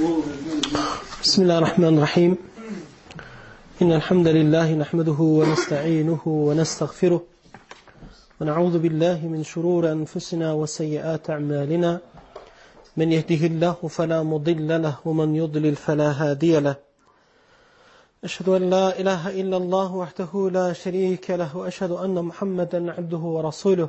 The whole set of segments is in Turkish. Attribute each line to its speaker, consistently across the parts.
Speaker 1: بسم الله الرحمن الرحيم إن الحمد لله نحمده ونستعينه ونستغفره ونعوذ بالله من شرور أنفسنا وسيئات أعمالنا من يهده الله فلا مضل له ومن يضلل فلا هادي له أشهد أن لا إله إلا الله وحده لا شريك له وأشهد أن محمدا عبده ورسوله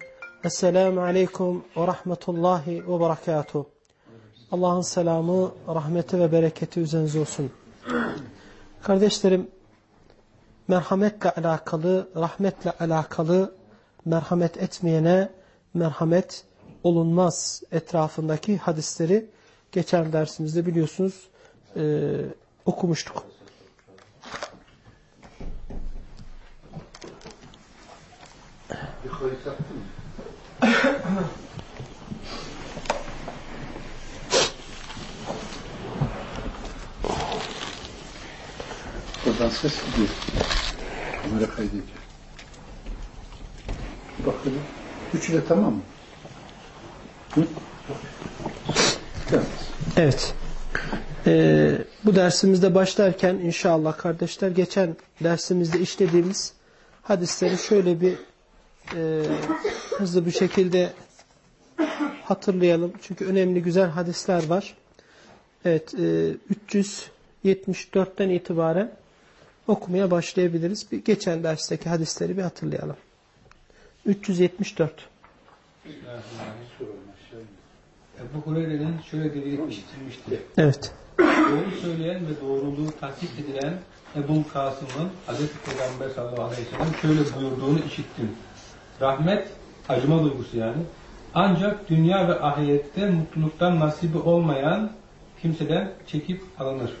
Speaker 1: Esselamu Aleyküm ve Rahmetullahi ve Berekatuhu Allah'ın selamı, rahmeti ve bereketi üzerinize olsun. Kardeşlerim merhametle alakalı, rahmetle alakalı merhamet etmeyene merhamet olunmaz etrafındaki hadisleri geçen dersimizde biliyorsunuz e, okumuştuk.
Speaker 2: Oradan ses gidiyor. Kamera kaydediyor. Bakalım. Üçü de tamam mı? Hı? Tamam.
Speaker 1: Evet. Ee, bu dersimizde başlarken inşallah kardeşler geçen dersimizde işlediğimiz hadisleri şöyle bir e, hızlı bir şekilde hatırlayalım. Çünkü önemli güzel hadisler var. Evet, e, 374'ten itibaren okumaya başlayabiliriz. Bir geçen dersteki hadisleri bir hatırlayalım. 374.
Speaker 3: Ebu Hureyre'nin şöyle dediğini işitilmiştir.
Speaker 1: Evet.
Speaker 3: Doğru söyleyen ve doğruluğu takip edilen Ebu Kasım'ın Hz. Peygamber sallallahu aleyhi ve sellem şöyle buyurduğunu işittim. Rahmet, acıma duygusu yani. Ancak dünya ve ahirette mutluluktan nasibi olmayan kimseden çekip alınır.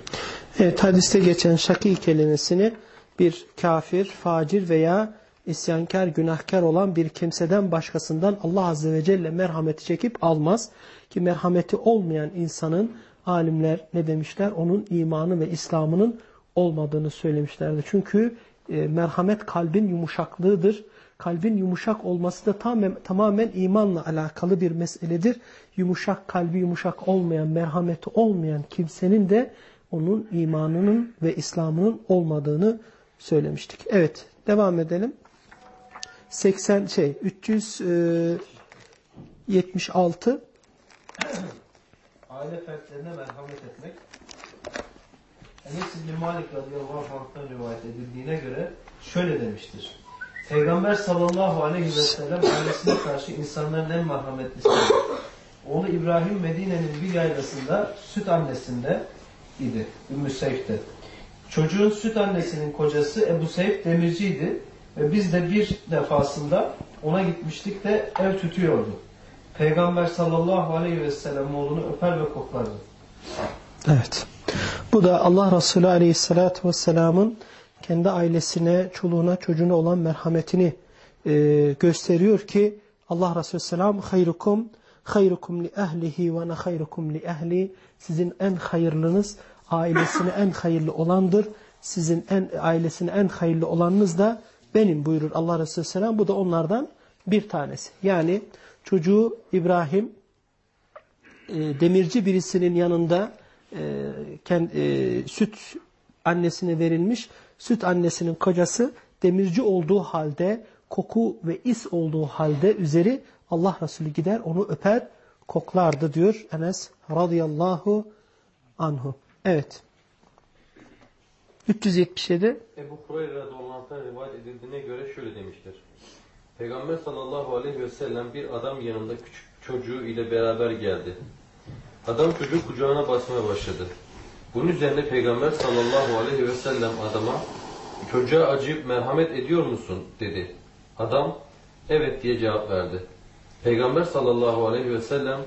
Speaker 1: Evet, hadiste geçen şaki kelimesini bir kafir, facir veya isyankar, günahkar olan bir kimseden başkasından Allah Azze ve Celle merhameti çekip almaz. Ki merhameti olmayan insanın alimler ne demişler? Onun imanı ve İslam'ının olmadığını söylemişlerdi. Çünkü e, merhamet kalbin yumuşaklığıdır. Kalbin yumuşak olması da tamamen, tamamen imanla alakalı bir meseledir. Yumuşak kalbi yumuşak olmayan, merhameti olmayan kimsenin de onun imanının ve İslam'ının olmadığını söylemiştik. Evet, devam edelim. 80 şey 376
Speaker 4: Aile fertlerine merhamet etmek. Enes İbni Malik radıyallahu anh'tan rivayet edildiğine göre şöyle demiştir. Peygamber sallallahu aleyhi ve sellem ailesine karşı insanların en merhametlisidir. Oğlu İbrahim Medine'nin bir yaylasında süt annesinde idi. Ümmü Seyf'te. Çocuğun süt annesinin kocası Ebu Seyf demirciydi. Ve biz de bir defasında ona gitmiştik de ev tütüyordu. Peygamber sallallahu aleyhi ve sellem oğlunu öper ve koklardı.
Speaker 1: Evet. Bu da Allah Resulü Aleyhisselatü Vesselam'ın kendi ailesine, çoluğuna, çocuğuna olan merhametini e, gösteriyor ki Allah Resulü Selam hayrukum hayrukum li ehlihi ve ne hayrukum li ehli sizin en hayırlınız ailesine en hayırlı olandır. Sizin en ailesine en hayırlı olanınız da benim buyurur Allah Resulü Selam. Bu da onlardan bir tanesi. Yani çocuğu İbrahim e, demirci birisinin yanında e, kendi, e, süt annesine verilmiş. Süt annesinin kocası demirci olduğu halde, koku ve is olduğu halde üzeri Allah Resulü gider onu öper, koklardı diyor Enes radıyallahu anhu. Evet. 377
Speaker 5: Ebu Hureyre radıyallahu rivayet edildiğine göre şöyle demiştir. Peygamber sallallahu aleyhi ve sellem bir adam yanında küçük çocuğu ile beraber geldi. Adam çocuğu kucağına basmaya başladı. Bunun üzerine Peygamber sallallahu aleyhi ve sellem adama çocuğa acıyıp merhamet ediyor musun dedi. Adam evet diye cevap verdi. Peygamber sallallahu aleyhi ve sellem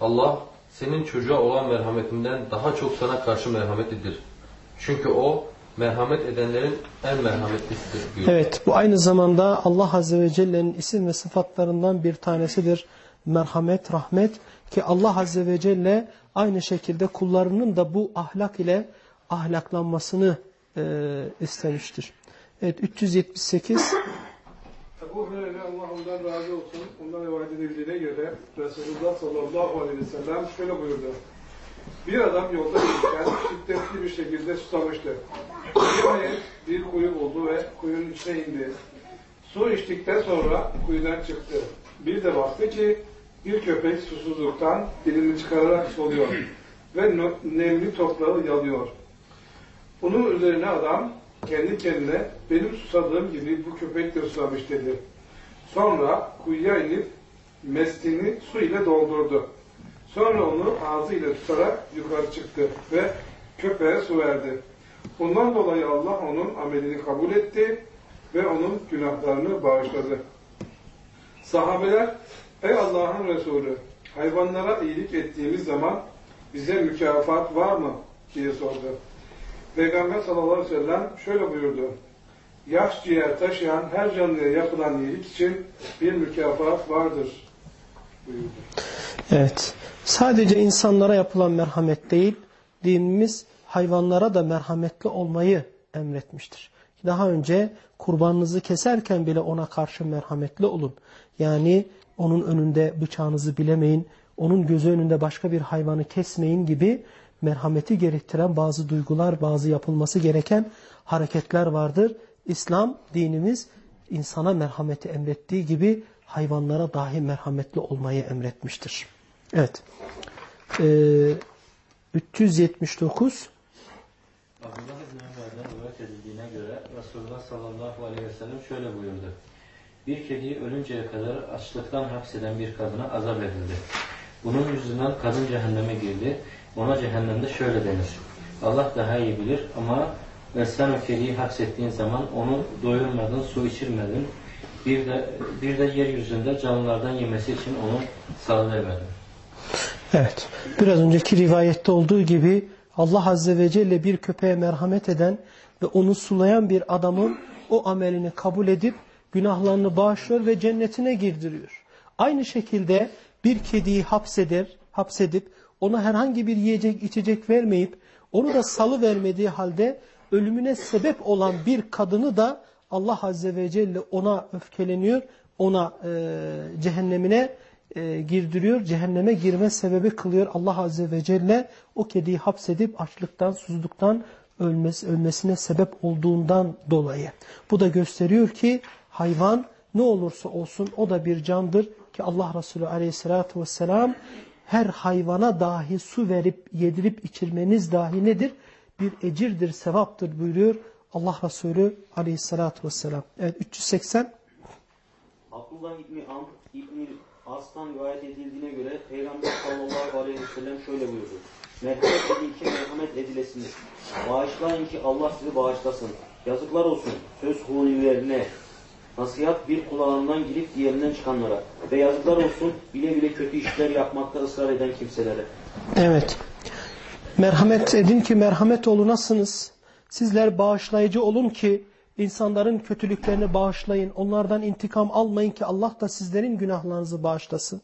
Speaker 5: Allah senin çocuğa olan merhametinden daha çok sana karşı merhametlidir. Çünkü o merhamet edenlerin en merhametlisidir buyurdu.
Speaker 1: Evet bu aynı zamanda Allah Azze ve Celle'nin isim ve sıfatlarından bir tanesidir. Merhamet, rahmet ki Allah Azze ve Celle aynı şekilde kullarının da bu ahlak ile ahlaklanmasını e, istemiştir. Evet 378
Speaker 6: Ebu Hureyre Allah ondan razı olsun. Ondan rivayet edildiğine göre Resulullah sallallahu aleyhi ve sellem şöyle buyurdu. Bir adam yolda yürürken şiddetli bir şekilde susamıştı. Nihayet bir kuyu buldu ve kuyunun içine indi. Su içtikten sonra kuyudan çıktı. Bir de baktı ki bir köpek susuzluktan dilini çıkararak soluyor ve nemli toprağı yalıyor. Bunun üzerine adam kendi kendine benim susadığım gibi bu köpek de susamış dedi. Sonra kuyuya inip mestini su ile doldurdu. Sonra onu ağzıyla tutarak yukarı çıktı ve köpeğe su verdi. Bundan dolayı Allah onun amelini kabul etti ve onun günahlarını bağışladı. Sahabeler, ey Allah'ın Resulü, hayvanlara iyilik ettiğimiz zaman bize mükafat var mı? diye sordu. Peygamber sallallahu aleyhi ve sellem şöyle buyurdu. Yaş ciğer taşıyan her canlıya yapılan iyilik için bir mükafat vardır buyurdu.
Speaker 1: Evet. Sadece insanlara yapılan merhamet değil, dinimiz hayvanlara da merhametli olmayı emretmiştir. Daha önce kurbanınızı keserken bile ona karşı merhametli olun. Yani onun önünde bıçağınızı bilemeyin, onun gözü önünde başka bir hayvanı kesmeyin gibi merhameti gerektiren bazı duygular, bazı yapılması gereken hareketler vardır. İslam dinimiz insana merhameti emrettiği gibi hayvanlara dahi merhametli olmayı emretmiştir. Evet. Ee, 379
Speaker 7: Abdullah İbni Ömer'den rivayet edildiğine göre Resulullah sallallahu aleyhi ve sellem şöyle buyurdu. Bir kediyi ölünceye kadar açlıktan hapseden bir kadına azap edildi. Bunun yüzünden kadın cehenneme girdi. Ona cehennemde şöyle denir. Allah daha iyi bilir ama ve sen o kediyi hapsettiğin zaman onu doyurmadın, su içirmedin. Bir de, bir de yeryüzünde canlılardan yemesi için onu sağlayamedin.
Speaker 1: Evet. Biraz önceki rivayette olduğu gibi Allah Azze ve Celle bir köpeğe merhamet eden ve onu sulayan bir adamın o amelini kabul edip günahlarını bağışlıyor ve cennetine girdiriyor. Aynı şekilde bir kediyi hapseder, hapsedip ona herhangi bir yiyecek içecek vermeyip onu da salı vermediği halde ölümüne sebep olan bir kadını da Allah Azze ve Celle ona öfkeleniyor, ona e, e, girdiriyor, cehenneme girme sebebi kılıyor. Allah Azze ve Celle o kediyi hapsedip açlıktan, susuzluktan ölmesi, ölmesine sebep olduğundan dolayı. Bu da gösteriyor ki hayvan ne olursa olsun o da bir candır ki Allah Resulü Aleyhisselatü vesselam her hayvana dahi su verip yedirip içirmeniz dahi nedir? Bir ecirdir, sevaptır buyuruyor Allah Resulü Aleyhisselatü vesselam. Evet 380
Speaker 8: Abdullah İbni Amr İbni As'tan rivayet edildiğine göre Peygamber sallallahu aleyhi ve sellem şöyle buyurdu. Merhamet edin ki merhamet edilesindir. Bağışlayın ki Allah sizi bağışlasın. Yazıklar olsun söz hunilerine. Nasihat bir kulağından girip diğerinden çıkanlara. Ve yazıklar olsun bile bile kötü işler yapmakta ısrar eden kimselere.
Speaker 1: Evet. Merhamet edin ki merhamet olunasınız. Sizler bağışlayıcı olun ki insanların kötülüklerini bağışlayın. Onlardan intikam almayın ki Allah da sizlerin günahlarınızı bağışlasın.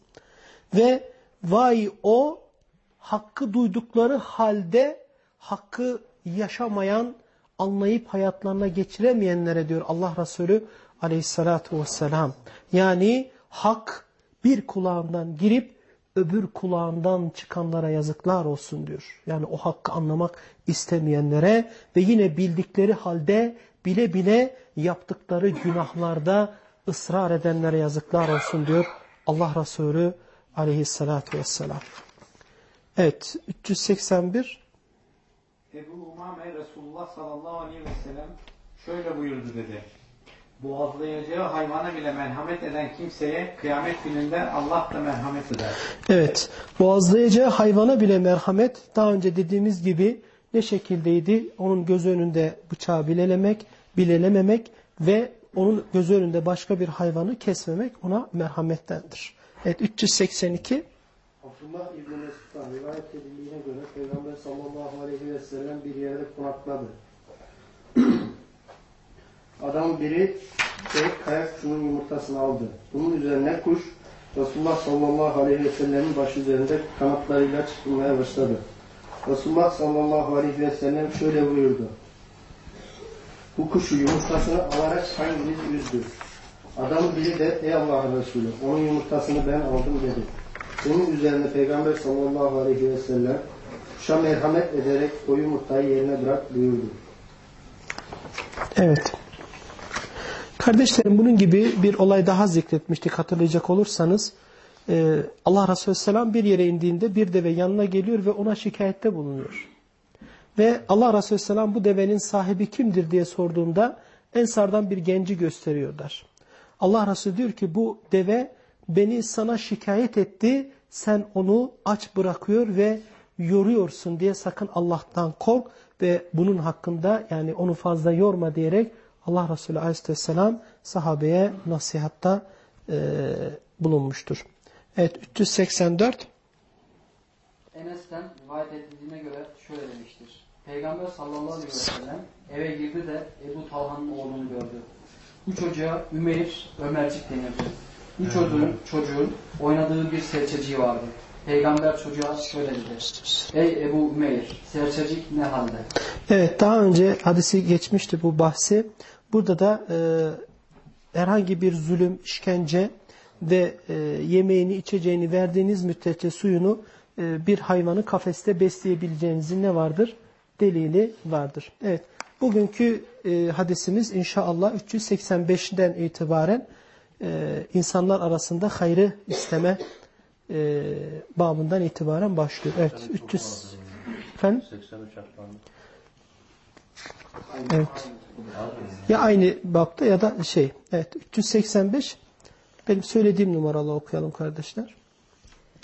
Speaker 1: Ve vay o hakkı duydukları halde hakkı yaşamayan, anlayıp hayatlarına geçiremeyenlere diyor Allah Resulü aleyhissalatu vesselam. Yani hak bir kulağından girip öbür kulağından çıkanlara yazıklar olsun diyor. Yani o hakkı anlamak istemeyenlere ve yine bildikleri halde bile bile yaptıkları günahlarda ısrar edenlere yazıklar olsun diyor Allah Resulü aleyhissalatu vesselam. Evet 381
Speaker 9: Ebu Umame Resulullah sallallahu aleyhi ve sellem şöyle buyurdu dedi. Boğazlayacağı hayvana bile merhamet eden kimseye kıyamet gününde Allah da merhamet eder.
Speaker 1: Evet, boğazlayacağı hayvana bile merhamet daha önce dediğimiz gibi ne şekildeydi? Onun göz önünde bıçağı bilelemek, bilelememek ve onun göz önünde başka bir hayvanı kesmemek ona merhamettendir. Evet 382
Speaker 10: Abdullah İbni Mesud'dan rivayet edildiğine göre Peygamber sallallahu aleyhi ve sellem bir yerde konakladı. Adam biri tek kayak kuşunun yumurtasını aldı. Bunun üzerine kuş Resulullah sallallahu aleyhi ve sellemin başı üzerinde kanatlarıyla çıkmaya başladı. Resulullah sallallahu aleyhi ve sellem şöyle buyurdu. Bu kuşu yumurtasını alarak hanginiz üzdü? Adam biri de ey Allah'ın Resulü onun yumurtasını ben aldım dedi. Bunun üzerine Peygamber sallallahu aleyhi ve sellem kuşa merhamet ederek o yumurtayı yerine bırak buyurdu.
Speaker 1: Evet. Kardeşlerim bunun gibi bir olay daha zikretmiştik hatırlayacak olursanız. Ee, Allah Resulü Selam bir yere indiğinde bir deve yanına geliyor ve ona şikayette bulunuyor. Ve Allah Resulü Selam bu devenin sahibi kimdir diye sorduğunda Ensardan bir genci gösteriyorlar. Allah Resulü diyor ki bu deve beni sana şikayet etti sen onu aç bırakıyor ve yoruyorsun diye sakın Allah'tan kork ve bunun hakkında yani onu fazla yorma diyerek Allah Resulü Aleyhisselam sahabeye nasihatta e, bulunmuştur. Evet 384
Speaker 11: Enes'ten rivayet edildiğine göre şöyle demiştir. Peygamber sallallahu aleyhi ve sellem eve girdi de Ebu Talha'nın oğlunu gördü. Bu çocuğa Ümeyr Ömercik denirdi. Bu çocuğun, çocuğun oynadığı bir serçeciği vardı. Peygamber çocuğa şöyle dedi. Ey Ebu Ümeyr, serçecik ne halde?
Speaker 1: Evet daha önce hadisi geçmişti bu bahsi. Burada da e, herhangi bir zulüm, işkence ve e, yemeğini, içeceğini verdiğiniz müddetçe suyunu e, bir hayvanı kafeste besleyebileceğinizin ne vardır? Delili vardır. Evet. Bugünkü e, hadisimiz inşallah 385'den itibaren e, insanlar arasında hayrı isteme e, babından itibaren başlıyor. Evet. 300 Efendim?
Speaker 7: 83 aklandı.
Speaker 1: Evet. Ya aynı bapta ya da şey. Evet 385 benim söylediğim numaralı okuyalım kardeşler.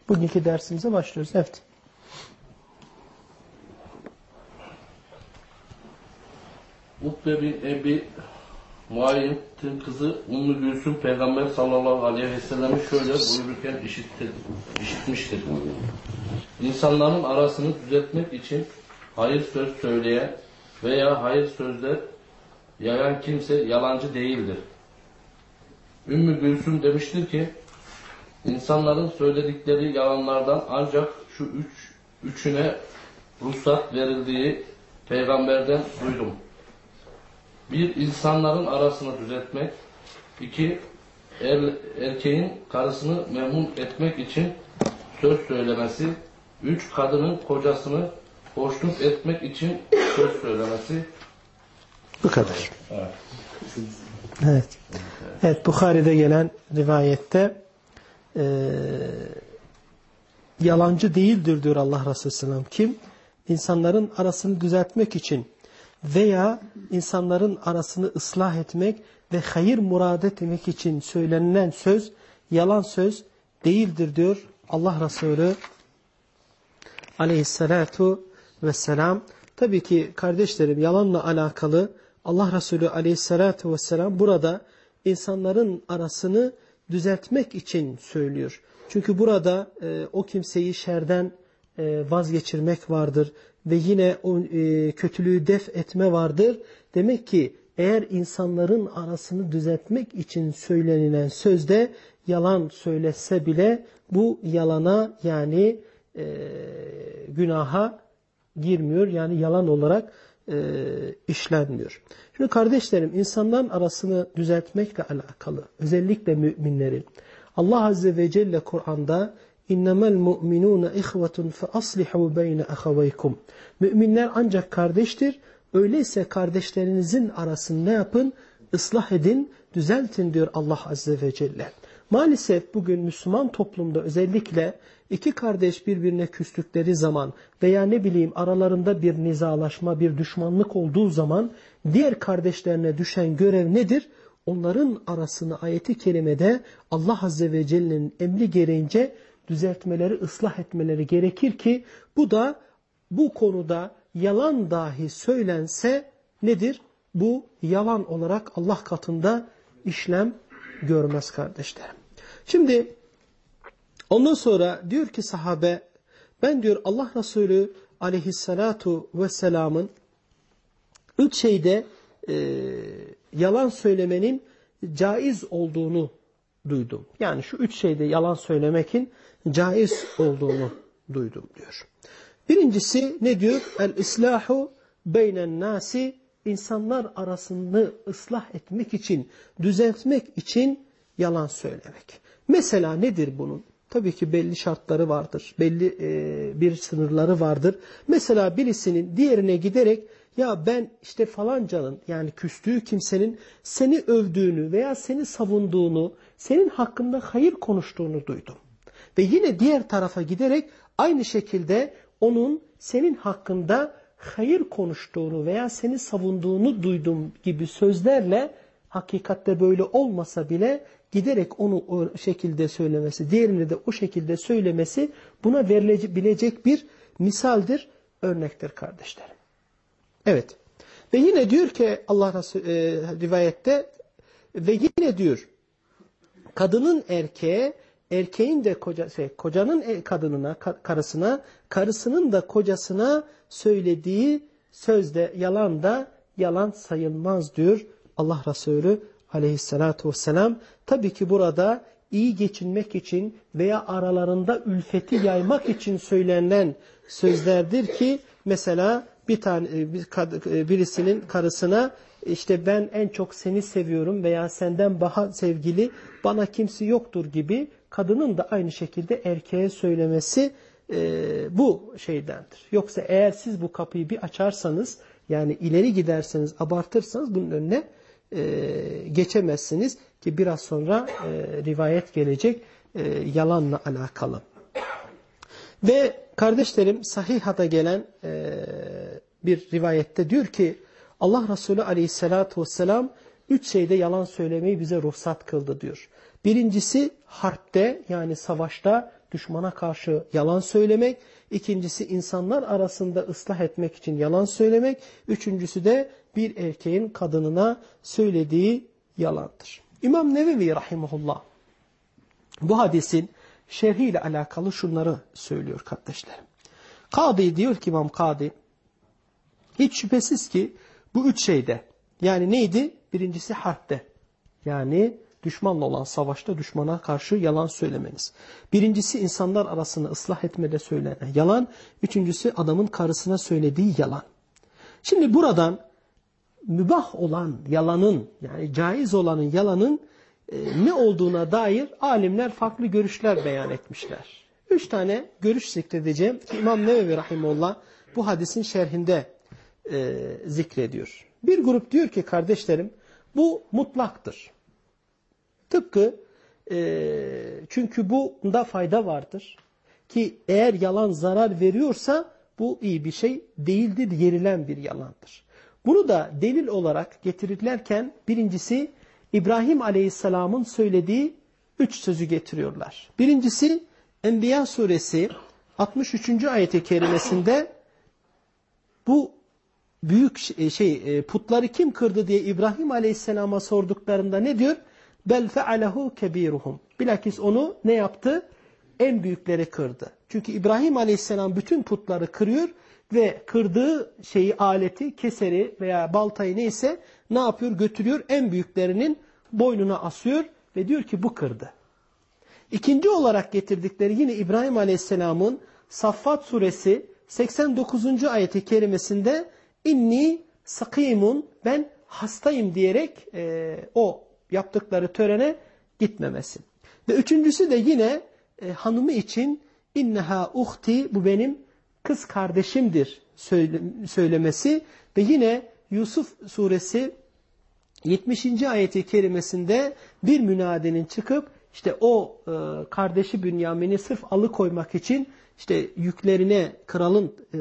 Speaker 1: Bugünkü dersimize başlıyoruz. Evet.
Speaker 12: Utbe bin Ebi Muayyid'in kızı Ümmü Gülsüm Peygamber sallallahu aleyhi ve sellem'i şöyle buyururken işitti, işitmiştir. İnsanların arasını düzeltmek için hayır söz söyleyen veya hayır sözler yayan kimse yalancı değildir. Ümmü Gülsüm demiştir ki, insanların söyledikleri yalanlardan ancak şu üç, üçüne ruhsat verildiği peygamberden duydum. Bir, insanların arasını düzeltmek. iki er, erkeğin karısını memnun etmek için söz söylemesi. Üç, kadının kocasını hoşnut etmek için söz söylemesi.
Speaker 1: Bu kadar.
Speaker 12: Evet.
Speaker 1: Evet. Evet Bukhari'de gelen rivayette e, yalancı değildir diyor Allah Resulü Selam. Kim? İnsanların arasını düzeltmek için veya insanların arasını ıslah etmek ve hayır murad etmek için söylenilen söz yalan söz değildir diyor Allah Resulü aleyhissalatu vesselam. Tabii ki kardeşlerim yalanla alakalı Allah Resulü aleyhissalatu vesselam burada insanların arasını düzeltmek için söylüyor. Çünkü burada e, o kimseyi şerden e, vazgeçirmek vardır ve yine o e, kötülüğü def etme vardır. Demek ki eğer insanların arasını düzeltmek için söylenilen sözde yalan söylese bile bu yalana yani e, günaha girmiyor. Yani yalan olarak e, işlenmiyor. Şimdi kardeşlerim insanların arasını düzeltmekle alakalı özellikle müminlerin Allah Azze ve Celle Kur'an'da mu'minûne ihvetun fe aslihu beyne ahavaykum. Müminler ancak kardeştir. Öyleyse kardeşlerinizin arasını ne yapın? Islah edin, düzeltin diyor Allah Azze ve Celle. Maalesef bugün Müslüman toplumda özellikle iki kardeş birbirine küstükleri zaman veya ne bileyim aralarında bir nizalaşma, bir düşmanlık olduğu zaman diğer kardeşlerine düşen görev nedir? Onların arasını ayeti kerimede Allah Azze ve Celle'nin emri gereğince düzeltmeleri, ıslah etmeleri gerekir ki bu da bu konuda yalan dahi söylense nedir? Bu yalan olarak Allah katında işlem görmez kardeşlerim. Şimdi ondan sonra diyor ki sahabe ben diyor Allah Resulü aleyhissalatu vesselamın üç şeyde e, yalan söylemenin caiz olduğunu duydum. Yani şu üç şeyde yalan söylemekin caiz olduğunu duydum diyor. Birincisi ne diyor? El-islahu beynen nasi insanlar arasını ıslah etmek için, düzeltmek için yalan söylemek. Mesela nedir bunun? Tabii ki belli şartları vardır. Belli e, bir sınırları vardır. Mesela birisinin diğerine giderek ya ben işte falancanın yani küstüğü kimsenin seni övdüğünü veya seni savunduğunu, senin hakkında hayır konuştuğunu duydum. Ve yine diğer tarafa giderek aynı şekilde onun senin hakkında hayır konuştuğunu veya seni savunduğunu duydum gibi sözlerle hakikatte böyle olmasa bile giderek onu o şekilde söylemesi, diğerini de o şekilde söylemesi buna verilebilecek bir misaldir, örnektir kardeşlerim. Evet. Ve yine diyor ki Allah Resulü e, rivayette ve yine diyor kadının erkeğe erkeğin de koca, şey, kocanın e, kadınına, karısına, karısının da kocasına söylediği sözde yalan da yalan sayılmaz diyor Allah Resulü aleyhissalatu vesselam. Tabii ki burada iyi geçinmek için veya aralarında ülfeti yaymak için söylenen sözlerdir ki mesela bir tane e, e, birisinin karısına işte ben en çok seni seviyorum veya senden daha sevgili bana kimse yoktur gibi kadının da aynı şekilde erkeğe söylemesi e, bu şeydendir. Yoksa eğer siz bu kapıyı bir açarsanız yani ileri giderseniz abartırsanız bunun önüne geçemezsiniz ki biraz sonra e, rivayet gelecek e, yalanla alakalı. Ve kardeşlerim sahihata gelen e, bir rivayette diyor ki Allah Resulü aleyhissalatu vesselam üç şeyde yalan söylemeyi bize ruhsat kıldı diyor. Birincisi harpte yani savaşta düşmana karşı yalan söylemek. İkincisi insanlar arasında ıslah etmek için yalan söylemek. Üçüncüsü de bir erkeğin kadınına söylediği yalandır. İmam Nevevi rahimahullah bu hadisin şerhiyle alakalı şunları söylüyor kardeşlerim. Kadı diyor ki İmam Kadı hiç şüphesiz ki bu üç şeyde yani neydi? Birincisi harpte yani düşmanla olan savaşta düşmana karşı yalan söylemeniz. Birincisi insanlar arasını ıslah etmede söylenen yalan. Üçüncüsü adamın karısına söylediği yalan. Şimdi buradan mübah olan yalanın yani caiz olanın yalanın e, ne olduğuna dair alimler farklı görüşler beyan etmişler. Üç tane görüş zikredeceğim. İmam Nevevi Rahimullah bu hadisin şerhinde e, zikrediyor. Bir grup diyor ki kardeşlerim bu mutlaktır. Tıpkı e, çünkü bunda fayda vardır. Ki eğer yalan zarar veriyorsa bu iyi bir şey değildir, yerilen bir yalandır. Bunu da delil olarak getirirlerken birincisi İbrahim Aleyhisselam'ın söylediği üç sözü getiriyorlar. Birincisi Enbiya suresi 63. ayeti kerimesinde bu büyük şey e, putları kim kırdı diye İbrahim Aleyhisselam'a sorduklarında ne diyor? Bel fealehu kebiruhum. Bilakis onu ne yaptı? En büyükleri kırdı. Çünkü İbrahim Aleyhisselam bütün putları kırıyor ve kırdığı şeyi aleti, keseri veya baltayı neyse ne yapıyor? Götürüyor en büyüklerinin boynuna asıyor ve diyor ki bu kırdı. İkinci olarak getirdikleri yine İbrahim Aleyhisselam'ın Saffat suresi 89. ayeti kerimesinde inni sakimun ben hastayım diyerek e, o yaptıkları törene gitmemesi. Ve üçüncüsü de yine e, hanımı için inneha uhti bu benim kız kardeşimdir söyle, söylemesi ve yine Yusuf suresi 70. ayeti kerimesinde bir münadenin çıkıp işte o e, kardeşi Bünyamin'i sırf alıkoymak için işte yüklerine kralın e,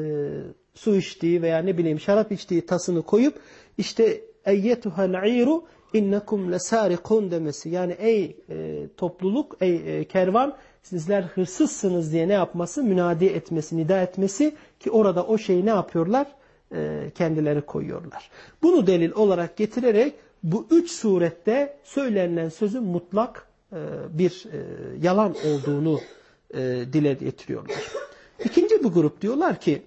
Speaker 1: su içtiği veya ne bileyim şarap içtiği tasını koyup işte eyyetuhel iru innekum lesarikun demesi. Yani ey e, topluluk, ey e, kervan sizler hırsızsınız diye ne yapması? Münadi etmesi, nida etmesi ki orada o şeyi ne yapıyorlar? E, kendileri koyuyorlar. Bunu delil olarak getirerek bu üç surette söylenilen sözün mutlak e, bir e, yalan olduğunu e, dile getiriyorlar. İkinci bir grup diyorlar ki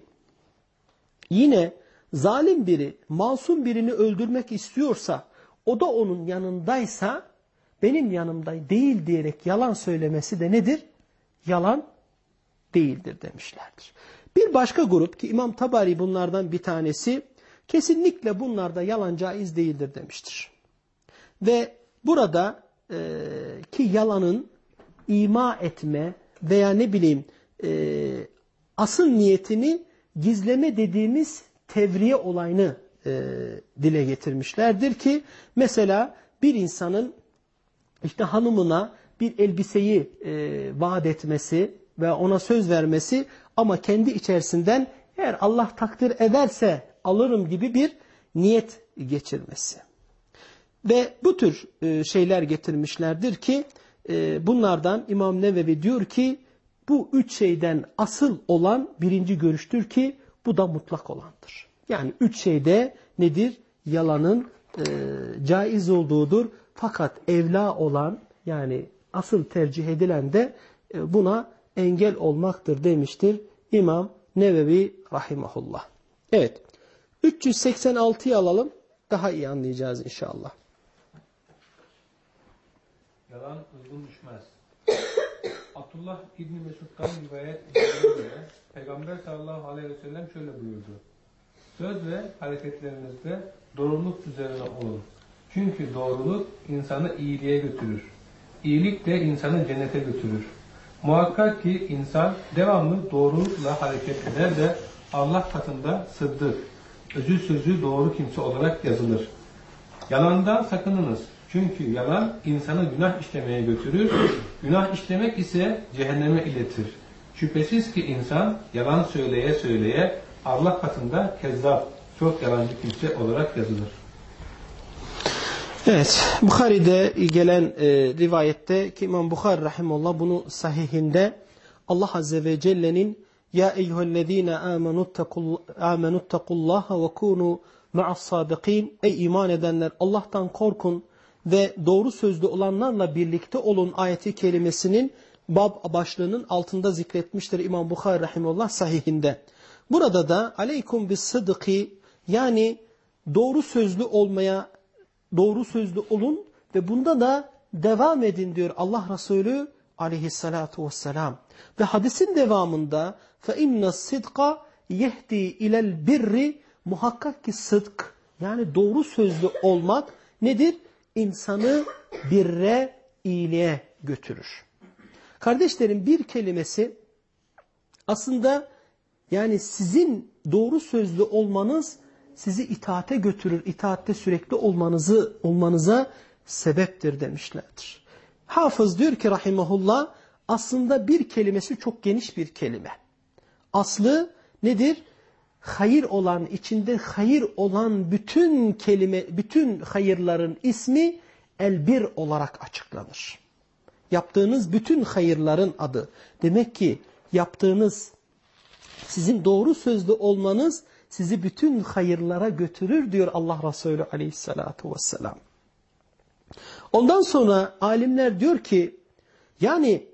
Speaker 1: yine zalim biri masum birini öldürmek istiyorsa o da onun yanındaysa benim yanımda değil diyerek yalan söylemesi de nedir? Yalan değildir demişlerdir. Bir başka grup ki İmam Tabari bunlardan bir tanesi kesinlikle bunlarda yalan caiz değildir demiştir. Ve burada e, ki yalanın ima etme veya ne bileyim e, asıl niyetini gizleme dediğimiz tevriye olayını e, dile getirmişlerdir ki mesela bir insanın işte hanımına bir elbiseyi e, vaat etmesi ve ona söz vermesi ama kendi içerisinden eğer Allah takdir ederse alırım gibi bir niyet geçirmesi. Ve bu tür e, şeyler getirmişlerdir ki e, bunlardan İmam Nevevi diyor ki bu üç şeyden asıl olan birinci görüştür ki bu da mutlak olandır. Yani üç şeyde nedir? Yalanın e, caiz olduğudur. Fakat evla olan yani asıl tercih edilen de e, buna engel olmaktır demiştir İmam Nevevi Rahimahullah. Evet. 386'yı alalım. Daha iyi anlayacağız inşallah.
Speaker 3: Yalan uygun düşmez. Abdullah İbni Mesud'dan rivayet edildiğine Peygamber sallallahu aleyhi ve sellem şöyle buyurdu. Söz ve hareketlerinizde doğruluk üzerine olun. Çünkü doğruluk insanı iyiliğe götürür. İyilik de insanı cennete götürür. Muhakkak ki insan devamlı doğrulukla hareket eder de Allah katında sıddık, özü sözü doğru kimse olarak yazılır. Yalandan sakınınız. Çünkü yalan insanı günah işlemeye götürür. Günah işlemek ise cehenneme iletir. Şüphesiz ki insan yalan söyleye söyleye Allah katında kezzap, çok yalancı kimse olarak yazılır.
Speaker 1: Evet, Bukhari'de gelen e, rivayette ki İmam Bukhari rahimullah bunu sahihinde Allah Azze ve Celle'nin Ya eyyühellezine amenuttakullaha ve kunu ma'as sabiqin Ey iman edenler Allah'tan korkun ve doğru sözlü olanlarla birlikte olun ayeti kelimesinin bab başlığının altında zikretmiştir İmam Bukhari rahimullah sahihinde. Burada da aleykum bis sıdki yani doğru sözlü olmaya doğru sözlü olun ve bunda da devam edin diyor Allah Resulü aleyhissalatu vesselam. Ve hadisin devamında فَاِنَّ الصِّدْقَ yehdi ilel birri muhakkak ki sıdk yani doğru sözlü olmak nedir? İnsanı birre, iyiliğe götürür. Kardeşlerim bir kelimesi aslında yani sizin doğru sözlü olmanız sizi itaate götürür, itaatte sürekli olmanızı olmanıza sebeptir demişlerdir. Hafız diyor ki rahimahullah aslında bir kelimesi çok geniş bir kelime. Aslı nedir? Hayır olan, içinde hayır olan bütün kelime, bütün hayırların ismi elbir olarak açıklanır. Yaptığınız bütün hayırların adı. Demek ki yaptığınız, sizin doğru sözlü olmanız sizi bütün hayırlara götürür diyor Allah Resulü aleyhissalatu vesselam. Ondan sonra alimler diyor ki yani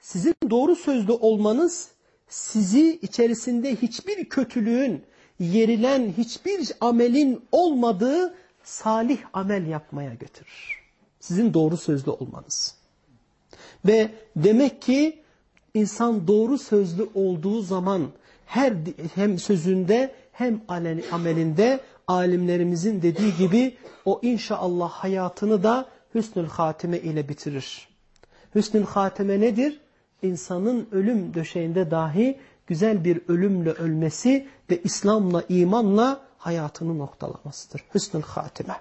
Speaker 1: sizin doğru sözlü olmanız sizi içerisinde hiçbir kötülüğün, yerilen hiçbir amelin olmadığı salih amel yapmaya götürür. Sizin doğru sözlü olmanız. Ve demek ki insan doğru sözlü olduğu zaman her hem sözünde hem amelinde alimlerimizin dediği gibi o inşallah hayatını da hüsnül hatime ile bitirir. Hüsnül hatime nedir? İnsanın ölüm döşeğinde dahi güzel bir ölümle ölmesi ve İslam'la, imanla hayatını noktalamasıdır. Hüsnül hatime.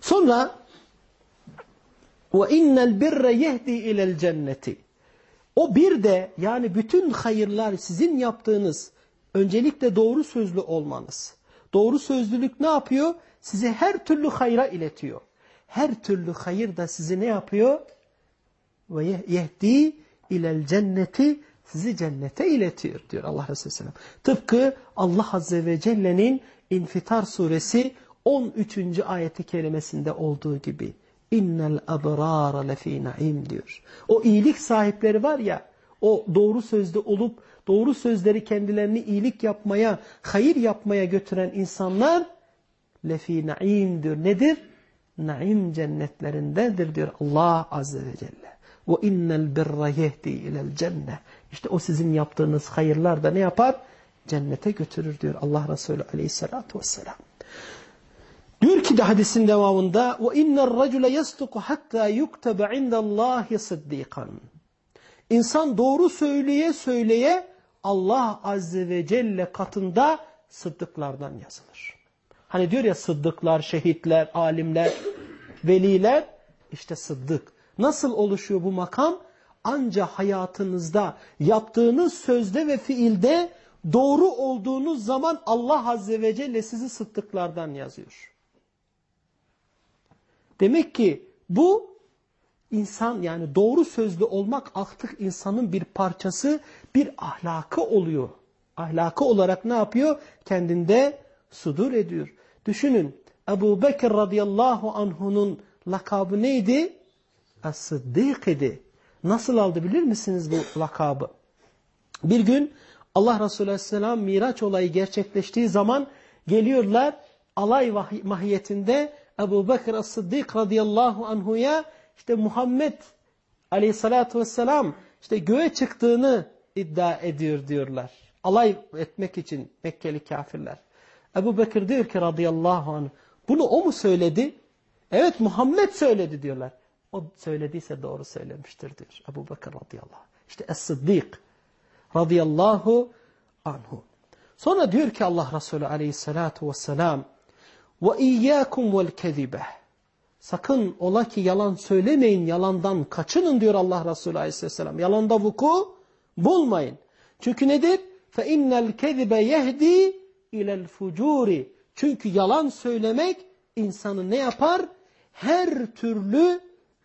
Speaker 1: Sonra innel birre yehdi ilel cenneti. O bir de yani bütün hayırlar sizin yaptığınız öncelikle doğru sözlü olmanız. Doğru sözlülük ne yapıyor? Sizi her türlü hayra iletiyor. Her türlü hayır da sizi ne yapıyor? Ve yehdi ilel cenneti sizi cennete iletiyor diyor Allah Resulü Sellem. Tıpkı Allah Azze ve Celle'nin İnfitar suresi 13. ayeti kerimesinde olduğu gibi. İnnel abrara lefî naim diyor. O iyilik sahipleri var ya, o doğru sözde olup doğru sözleri kendilerini iyilik yapmaya, hayır yapmaya götüren insanlar lefî naim diyor. Nedir? Naim cennetlerindedir diyor Allah Azze ve Celle. Ve innel birra yehdi ilel cennet. İşte o sizin yaptığınız hayırlar da ne yapar? Cennete götürür diyor Allah Resulü aleyhissalatu vesselam. Diyor ki de hadisin devamında ve inner racule yasduku hatta yuktebe indallahi sıddikan. İnsan doğru söyleye söyleye Allah azze ve celle katında sıddıklardan yazılır. Hani diyor ya sıddıklar, şehitler, alimler, veliler işte sıddık. Nasıl oluşuyor bu makam? Anca hayatınızda yaptığınız sözde ve fiilde doğru olduğunuz zaman Allah azze ve celle sizi sıddıklardan yazıyor. Demek ki bu insan yani doğru sözlü olmak artık insanın bir parçası, bir ahlakı oluyor. Ahlakı olarak ne yapıyor? Kendinde sudur ediyor. Düşünün Ebu Bekir radıyallahu anhunun lakabı neydi? As-Sıddık idi. Nasıl aldı bilir misiniz bu lakabı? Bir gün Allah Resulü aleyhisselam Miraç olayı gerçekleştiği zaman geliyorlar alay mahiyetinde Ebu Bekir As-Sıddık radıyallahu anhuya işte Muhammed aleyhissalatu vesselam işte göğe çıktığını iddia ediyor diyorlar. Alay etmek için Mekkeli kafirler. Ebu Bekir diyor ki radıyallahu anh bunu o mu söyledi? Evet Muhammed söyledi diyorlar. O söylediyse doğru söylemiştir diyor Ebu Bekir radıyallahu anh. İşte Es-Sıddık radıyallahu anhu. Sonra diyor ki Allah Resulü aleyhissalatu vesselam vel kezibe. Sakın ola ki yalan söylemeyin, yalandan kaçının diyor Allah Resulü Aleyhisselam. Yalanda vuku bulmayın. Çünkü nedir? İnnel kezibe yehdi ilel fucuri. Çünkü yalan söylemek insanı ne yapar? Her türlü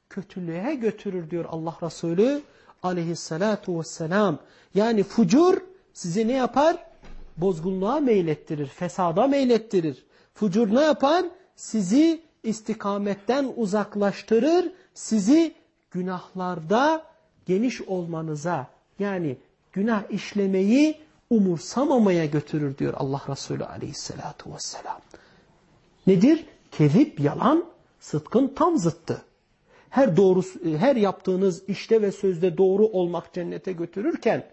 Speaker 1: kötülüğe götürür diyor Allah Resulü aleyhissalatu vesselam. Yani fucur sizi ne yapar? Bozgunluğa meylettirir, fesada meylettirir. Fucur ne yapar? Sizi istikametten uzaklaştırır, sizi günahlarda geniş olmanıza yani günah işlemeyi umursamamaya götürür diyor Allah Resulü aleyhissalatu vesselam. Nedir? Kezip, yalan, sıdkın tam zıttı. Her doğru, her yaptığınız işte ve sözde doğru olmak cennete götürürken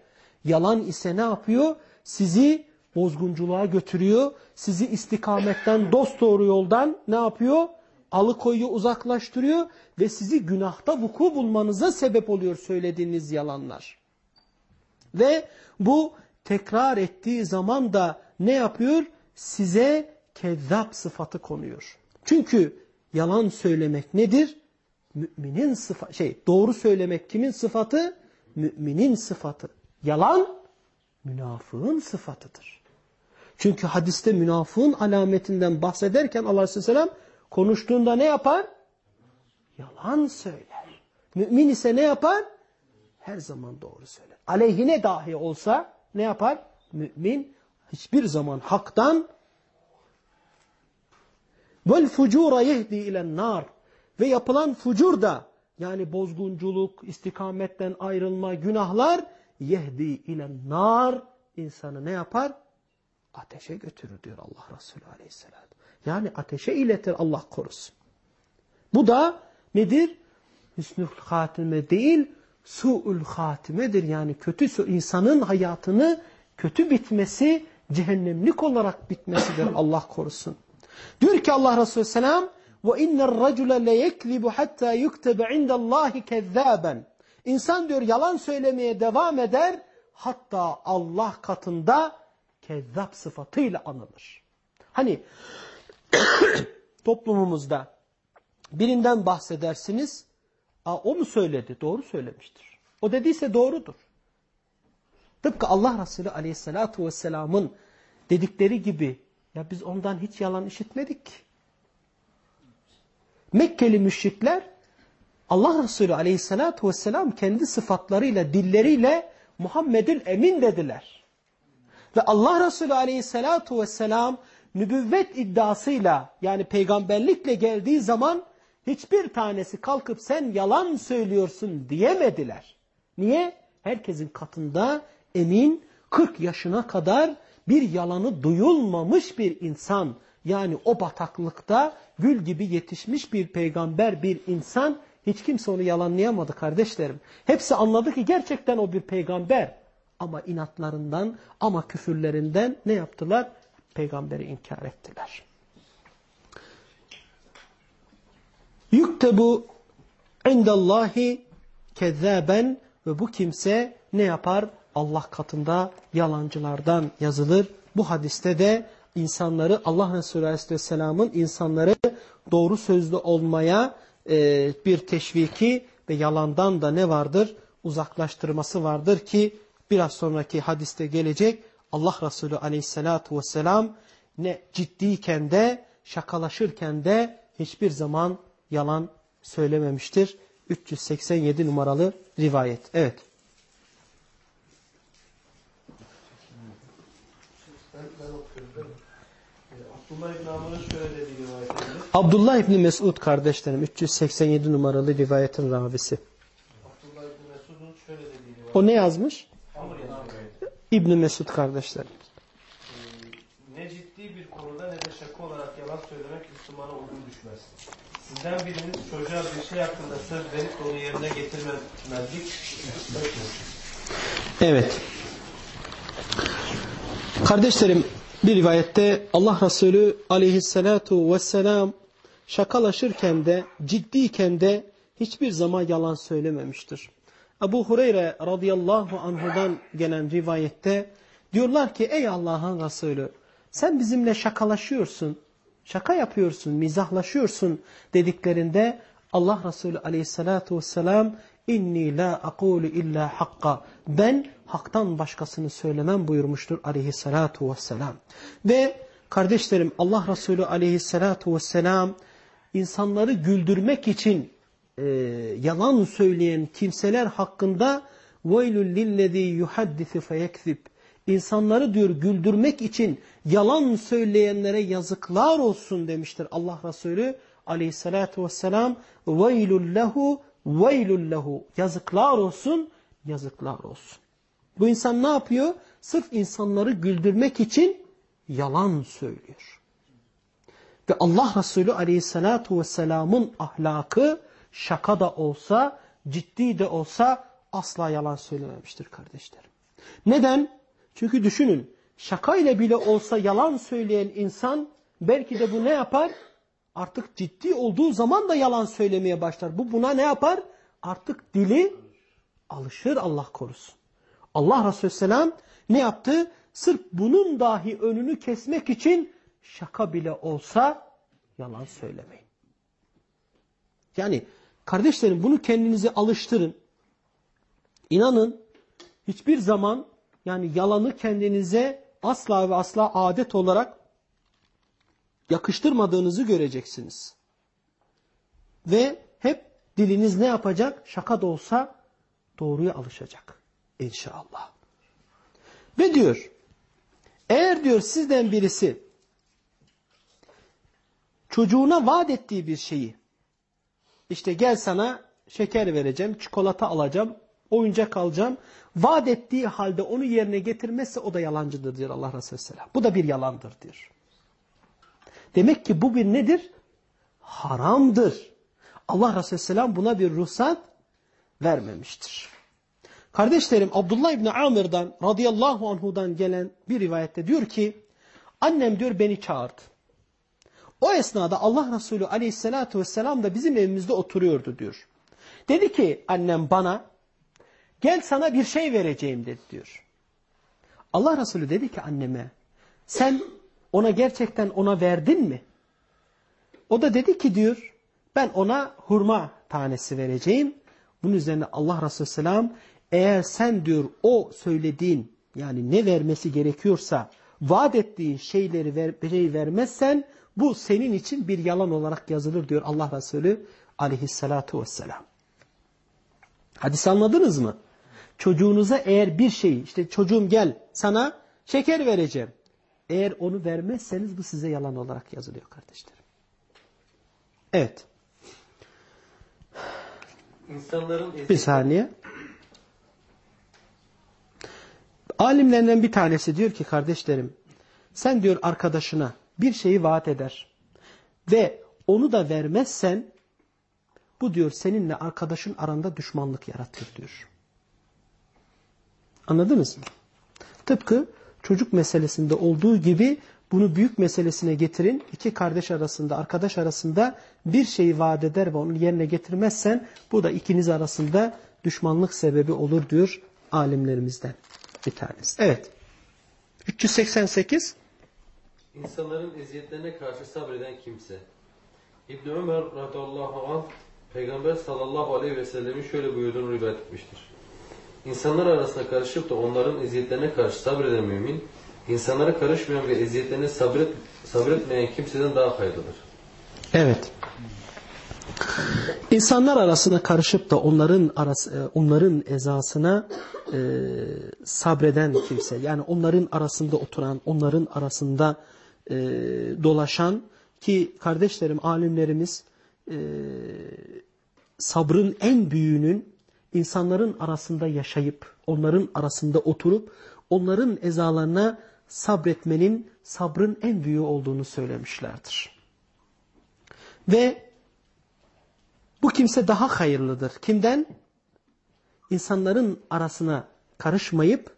Speaker 1: yalan ise ne yapıyor? Sizi bozgunculuğa götürüyor. Sizi istikametten, dost doğru yoldan ne yapıyor? Alıkoyuyor, uzaklaştırıyor ve sizi günahta vuku bulmanıza sebep oluyor söylediğiniz yalanlar. Ve bu tekrar ettiği zaman da ne yapıyor? Size kezzap sıfatı konuyor. Çünkü yalan söylemek nedir? Müminin sıfatı, şey doğru söylemek kimin sıfatı? Müminin sıfatı. Yalan münafığın sıfatıdır. Çünkü hadiste münafığın alametinden bahsederken Allah Aleyhisselam konuştuğunda ne yapar? Yalan söyler. Mümin ise ne yapar? Her zaman doğru söyler. Aleyhine dahi olsa ne yapar? Mümin hiçbir zaman haktan vel fucura yehdi ilen nar ve yapılan fucur da yani bozgunculuk, istikametten ayrılma, günahlar yehdi ilen nar insanı ne yapar? Ateşe götürür diyor Allah Resulü aleyhisselam. Yani ateşe iletir Allah korusun. Bu da nedir? Hüsnül hatime değil, su'ül hatimedir. Yani kötü insanın hayatını kötü bitmesi, cehennemlik olarak bitmesidir Allah korusun. Diyor ki Allah Resulü selam inner racule le yekzibu hatta yuktebe indallahi kezzaben. İnsan diyor yalan söylemeye devam eder hatta Allah katında kezzap sıfatıyla anılır. Hani toplumumuzda birinden bahsedersiniz, Aa, o mu söyledi? Doğru söylemiştir. O dediyse doğrudur. Tıpkı Allah Resulü aleyhissalatu vesselamın dedikleri gibi ya biz ondan hiç yalan işitmedik. Mekkeli müşrikler Allah Resulü aleyhissalatu vesselam kendi sıfatlarıyla, dilleriyle Muhammed'in emin dediler. Ve Allah Resulü aleyhissalatu vesselam nübüvvet iddiasıyla yani peygamberlikle geldiği zaman hiçbir tanesi kalkıp sen yalan söylüyorsun diyemediler. Niye? Herkesin katında emin 40 yaşına kadar bir yalanı duyulmamış bir insan yani o bataklıkta gül gibi yetişmiş bir peygamber bir insan hiç kimse onu yalanlayamadı kardeşlerim. Hepsi anladı ki gerçekten o bir peygamber ama inatlarından ama küfürlerinden ne yaptılar? Peygamberi inkar ettiler. Yuktebu indallahi kezzaben ve bu kimse ne yapar? Allah katında yalancılardan yazılır. Bu hadiste de insanları Allah Resulü Aleyhisselam'ın insanları doğru sözlü olmaya e, bir teşviki ve yalandan da ne vardır? Uzaklaştırması vardır ki biraz sonraki hadiste gelecek Allah Resulü Aleyhisselatü Vesselam ne ciddiyken de şakalaşırken de hiçbir zaman yalan söylememiştir. 387 numaralı rivayet. Evet.
Speaker 4: Abdullah İbn Amr'ın şöyle dediği rivayet edilir.
Speaker 1: Abdullah İbni Mesud kardeşlerim 387 numaralı rivayetin ravisi.
Speaker 4: Abdullah İbn Mesud'un şöyle dediği rivayet
Speaker 1: O ne yazmış. İbni Mesud kardeşlerim.
Speaker 4: Ne ciddi bir konuda ne de şaka olarak yalan söylemek Müslümana uygun düşmez. Sizden biriniz çocuğa bir şey hakkında söz verip onu yerine getirmezlik
Speaker 1: Evet. Kardeşlerim bir rivayette Allah Resulü aleyhissalatu vesselam şakalaşırken de ciddiyken de hiçbir zaman yalan söylememiştir. Ebu Hureyre radıyallahu anhudan gelen rivayette diyorlar ki ey Allah'ın Resulü sen bizimle şakalaşıyorsun, şaka yapıyorsun, mizahlaşıyorsun dediklerinde Allah Resulü aleyhissalatu vesselam inni la aqulu illa hakka ben haktan başkasını söylemem buyurmuştur aleyhissalatu vesselam. Ve kardeşlerim Allah Resulü aleyhissalatu vesselam insanları güldürmek için e, yalan söyleyen kimseler hakkında وَيْلُ لِلَّذ۪ي يُحَدِّثِ فَيَكْذِبْ İnsanları diyor güldürmek için yalan söyleyenlere yazıklar olsun demiştir Allah Resulü aleyhissalatu vesselam وَيْلُ لَهُ وَيْلُ لَهُ Yazıklar olsun, yazıklar olsun. Bu insan ne yapıyor? Sırf insanları güldürmek için yalan söylüyor. Ve Allah Resulü aleyhissalatu vesselamın ahlakı şaka da olsa, ciddi de olsa asla yalan söylememiştir kardeşlerim. Neden? Çünkü düşünün şakayla bile olsa yalan söyleyen insan belki de bu ne yapar? Artık ciddi olduğu zaman da yalan söylemeye başlar. Bu buna ne yapar? Artık dili alışır Allah korusun. Allah Resulü Selam ne yaptı? Sırf bunun dahi önünü kesmek için şaka bile olsa yalan söylemeyin. Yani kardeşlerim bunu kendinize alıştırın. İnanın hiçbir zaman yani yalanı kendinize asla ve asla adet olarak yakıştırmadığınızı göreceksiniz. Ve hep diliniz ne yapacak? Şaka da olsa doğruya alışacak. İnşallah. Ve diyor, eğer diyor sizden birisi çocuğuna vaat ettiği bir şeyi, işte gel sana şeker vereceğim, çikolata alacağım, oyuncak alacağım, vaat ettiği halde onu yerine getirmezse o da yalancıdır diyor Allah Resulü Selam. Bu da bir yalandır diyor. Demek ki bu bir nedir? Haramdır. Allah Resulü Selam buna bir ruhsat vermemiştir. Kardeşlerim Abdullah İbni Amir'dan radıyallahu anhudan gelen bir rivayette diyor ki annem diyor beni çağırdı. O esnada Allah Resulü aleyhissalatu vesselam da bizim evimizde oturuyordu diyor. Dedi ki annem bana gel sana bir şey vereceğim dedi diyor. Allah Resulü dedi ki anneme sen ona gerçekten ona verdin mi? O da dedi ki diyor ben ona hurma tanesi vereceğim. Bunun üzerine Allah Resulü Selam eğer sen diyor o söylediğin yani ne vermesi gerekiyorsa vaat ettiğin şeyleri ver, şey vermezsen bu senin için bir yalan olarak yazılır diyor Allah Resulü aleyhissalatu vesselam. Hadis anladınız mı? Çocuğunuza eğer bir şey işte çocuğum gel sana şeker vereceğim. Eğer onu vermezseniz bu size yalan olarak yazılıyor kardeşlerim. Evet.
Speaker 5: İnsanların
Speaker 1: Bir saniye. Alimlerden bir tanesi diyor ki kardeşlerim sen diyor arkadaşına bir şeyi vaat eder ve onu da vermezsen bu diyor seninle arkadaşın aranda düşmanlık yaratır diyor. Anladınız mı? Tıpkı çocuk meselesinde olduğu gibi bunu büyük meselesine getirin. İki kardeş arasında, arkadaş arasında bir şeyi vaat eder ve onu yerine getirmezsen bu da ikiniz arasında düşmanlık sebebi olur diyor alimlerimizden bir tanesi. Evet. 388
Speaker 5: İnsanların eziyetlerine karşı sabreden kimse. İbn Ömer radıyallahu anh Peygamber sallallahu aleyhi ve sellemin şöyle buyurduğunu rivayet etmiştir. İnsanlar arasında karışıp da onların eziyetlerine karşı sabreden mümin, insanlara karışmayan ve eziyetlerine sabret, sabretmeyen kimseden daha hayırlıdır.
Speaker 1: Evet. İnsanlar arasına karışıp da onların arası, onların ezasına e, sabreden kimse, yani onların arasında oturan, onların arasında e, dolaşan ki kardeşlerim, alimlerimiz e, sabrın en büyüğünün insanların arasında yaşayıp, onların arasında oturup, onların ezalarına sabretmenin sabrın en büyüğü olduğunu söylemişlerdir. Ve bu kimse daha hayırlıdır. Kimden? İnsanların arasına karışmayıp,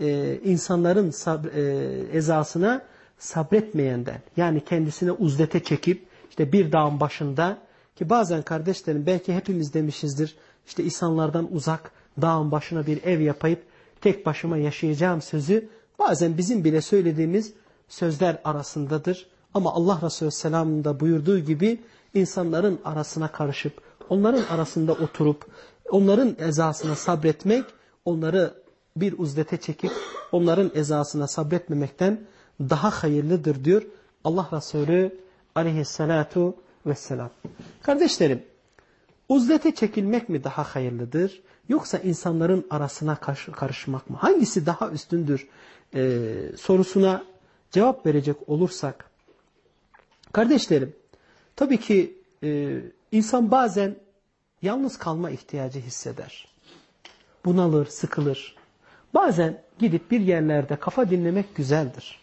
Speaker 1: e, insanların sabr, e, ezasına sabretmeyenden. Yani kendisine uzdete çekip, işte bir dağın başında, ki bazen kardeşlerim belki hepimiz demişizdir, işte insanlardan uzak, dağın başına bir ev yapayıp tek başıma yaşayacağım sözü bazen bizim bile söylediğimiz sözler arasındadır. Ama Allah Resulü Selam'ın da buyurduğu gibi insanların arasına karışıp, onların arasında oturup, onların ezasına sabretmek, onları bir uzdete çekip, onların ezasına sabretmemekten daha hayırlıdır diyor Allah Resulü aleyhissalatu vesselam. Kardeşlerim, Uzlete çekilmek mi daha hayırlıdır? Yoksa insanların arasına karışmak mı? Hangisi daha üstündür? Ee, sorusuna cevap verecek olursak. Kardeşlerim, tabii ki e, insan bazen yalnız kalma ihtiyacı hisseder. Bunalır, sıkılır. Bazen gidip bir yerlerde kafa dinlemek güzeldir.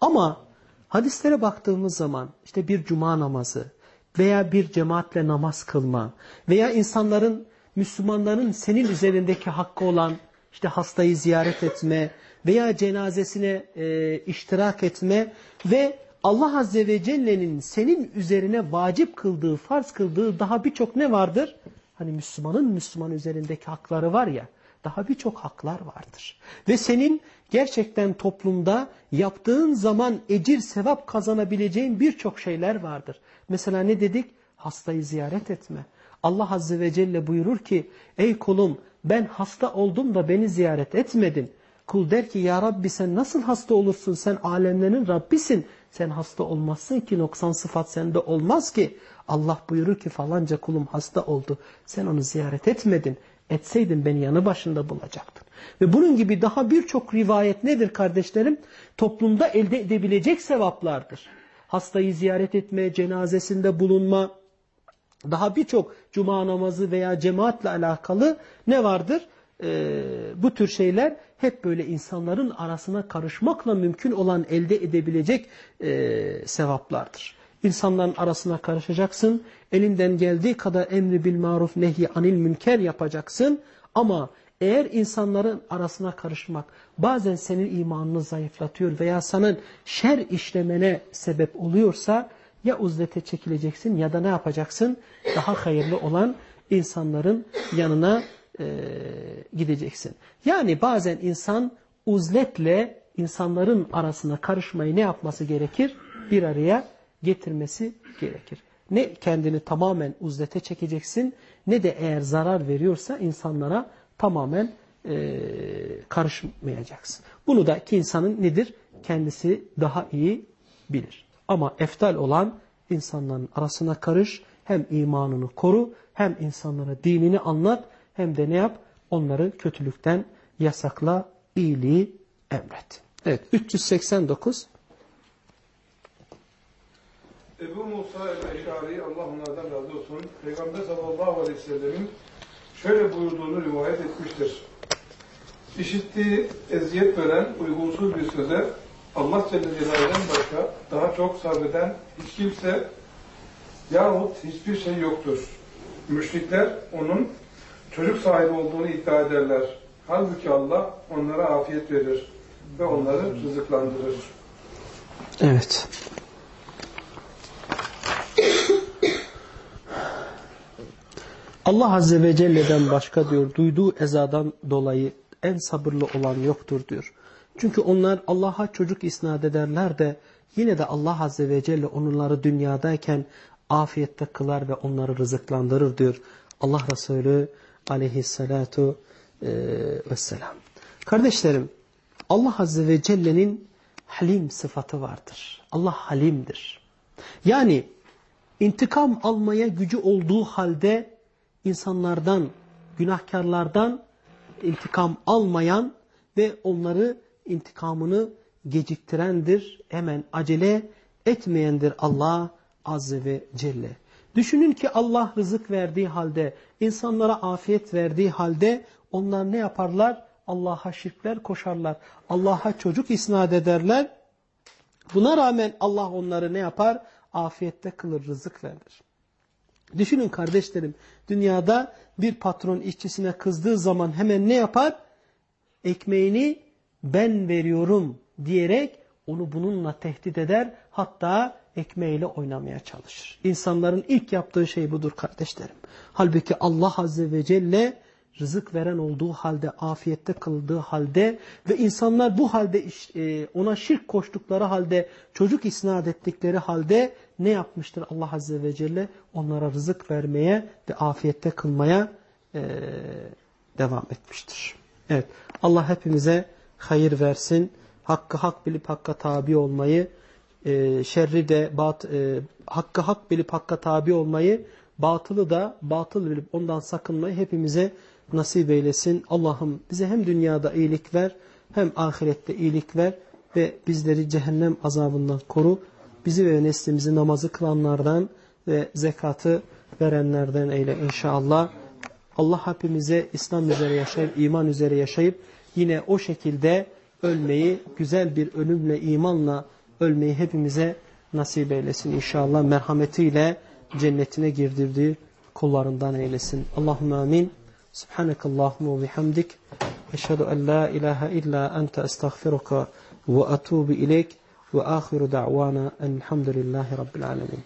Speaker 1: Ama hadislere baktığımız zaman işte bir cuma namazı, veya bir cemaatle namaz kılma veya insanların, Müslümanların senin üzerindeki hakkı olan işte hastayı ziyaret etme veya cenazesine e, iştirak etme ve Allah Azze ve Celle'nin senin üzerine vacip kıldığı, farz kıldığı daha birçok ne vardır? Hani Müslümanın Müslüman üzerindeki hakları var ya, daha birçok haklar vardır. Ve senin gerçekten toplumda yaptığın zaman ecir, sevap kazanabileceğin birçok şeyler vardır. Mesela ne dedik? Hastayı ziyaret etme. Allah Azze ve Celle buyurur ki, ey kulum ben hasta oldum da beni ziyaret etmedin. Kul der ki ya Rabbi sen nasıl hasta olursun? Sen alemlerin Rabbisin. Sen hasta olmazsın ki noksan sıfat sende olmaz ki. Allah buyurur ki falanca kulum hasta oldu. Sen onu ziyaret etmedin. Etseydin beni yanı başında bulacaktın. Ve bunun gibi daha birçok rivayet nedir kardeşlerim? Toplumda elde edebilecek sevaplardır. Hastayı ziyaret etme, cenazesinde bulunma, daha birçok cuma namazı veya cemaatle alakalı ne vardır? Ee, bu tür şeyler hep böyle insanların arasına karışmakla mümkün olan elde edebilecek e, sevaplardır. İnsanların arasına karışacaksın. Elinden geldiği kadar emri bil maruf nehi anil münker yapacaksın. Ama eğer insanların arasına karışmak bazen senin imanını zayıflatıyor veya senin şer işlemene sebep oluyorsa ya uzlete çekileceksin ya da ne yapacaksın? Daha hayırlı olan insanların yanına gideceksin. Yani bazen insan uzletle insanların arasına karışmayı ne yapması gerekir? Bir araya getirmesi gerekir. ne kendini tamamen uzlete çekeceksin ne de eğer zarar veriyorsa insanlara tamamen e, karışmayacaksın. Bunu da ki insanın nedir? Kendisi daha iyi bilir. Ama eftal olan insanların arasına karış, hem imanını koru, hem insanlara dinini anlat, hem de ne yap? Onları kötülükten yasakla, iyiliği emret. Evet 389
Speaker 6: Ebu Musa el-Eşari, Allah onlardan razı olsun, Peygamber sallallahu aleyhi ve sellemin şöyle buyurduğunu rivayet etmiştir. İşittiği eziyet veren uygunsuz bir söze Allah Celle Celaluhu'dan başka daha çok sabreden hiç kimse yahut hiçbir şey yoktur. Müşrikler onun çocuk sahibi olduğunu iddia ederler. Halbuki Allah onlara afiyet verir ve onları rızıklandırır.
Speaker 1: Evet. Allah Azze ve Celle'den başka diyor duyduğu ezadan dolayı en sabırlı olan yoktur diyor. Çünkü onlar Allah'a çocuk isnat ederler de yine de Allah Azze ve Celle onları dünyadayken afiyette kılar ve onları rızıklandırır diyor. Allah Resulü aleyhissalatu e, vesselam. Kardeşlerim Allah Azze ve Celle'nin halim sıfatı vardır. Allah halimdir. Yani intikam almaya gücü olduğu halde insanlardan, günahkarlardan intikam almayan ve onları intikamını geciktirendir. Hemen acele etmeyendir Allah Azze ve Celle. Düşünün ki Allah rızık verdiği halde, insanlara afiyet verdiği halde onlar ne yaparlar? Allah'a şirkler koşarlar. Allah'a çocuk isnat ederler. Buna rağmen Allah onları ne yapar? Afiyette kılır, rızık verir. Düşünün kardeşlerim, dünyada bir patron işçisine kızdığı zaman hemen ne yapar? Ekmeğini ben veriyorum diyerek onu bununla tehdit eder. Hatta ekmeğiyle oynamaya çalışır. İnsanların ilk yaptığı şey budur kardeşlerim. Halbuki Allah Azze ve Celle rızık veren olduğu halde, afiyette kıldığı halde ve insanlar bu halde e, ona şirk koştukları halde, çocuk isnat ettikleri halde ne yapmıştır Allah Azze ve Celle? Onlara rızık vermeye ve afiyette kılmaya e, devam etmiştir. Evet, Allah hepimize hayır versin. Hakkı hak bilip hakka tabi olmayı, e, şerri de bat, hakkı hak bilip hakka tabi olmayı, batılı da batıl bilip ondan sakınmayı hepimize nasip eylesin. Allah'ım bize hem dünyada iyilik ver, hem ahirette iyilik ver ve bizleri cehennem azabından koru. Bizi ve neslimizi namazı kılanlardan ve zekatı verenlerden eyle inşallah. Allah hepimize İslam üzere yaşayıp, iman üzere yaşayıp yine o şekilde ölmeyi, güzel bir ölümle, imanla ölmeyi hepimize nasip eylesin inşallah. Merhametiyle cennetine girdirdiği kullarından eylesin. Allahümme amin. سبحانك اللهم وبحمدك أشهد أن لا إله إلا أنت أستغفرك وأتوب إليك وآخر دعوانا الحمد لله رب العالمين.